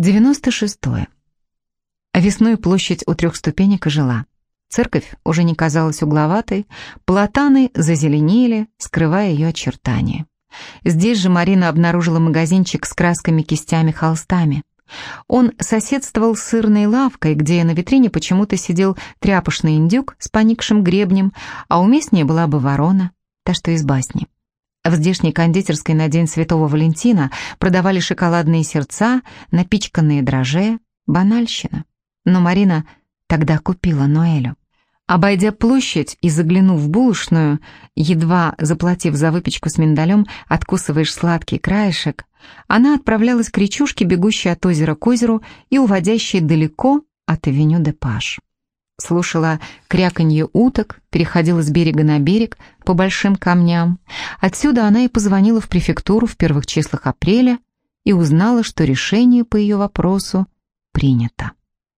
96. -е. Весной площадь у трех ступенек ожила. Церковь уже не казалась угловатой, платаны зазеленели, скрывая ее очертания. Здесь же Марина обнаружила магазинчик с красками, кистями, холстами. Он соседствовал с сырной лавкой, где на витрине почему-то сидел тряпочный индюк с поникшим гребнем, а уместнее была бы ворона, та, что из басни. В здешней кондитерской на День Святого Валентина продавали шоколадные сердца, напичканные дрожжи, банальщина. Но Марина тогда купила Ноэлю. Обойдя площадь и заглянув в булочную, едва заплатив за выпечку с миндалем, откусываешь сладкий краешек, она отправлялась к речушке, бегущей от озера к озеру и уводящей далеко от авеню де Паш. Слушала кряканье уток, переходила с берега на берег по большим камням. Отсюда она и позвонила в префектуру в первых числах апреля и узнала, что решение по ее вопросу принято.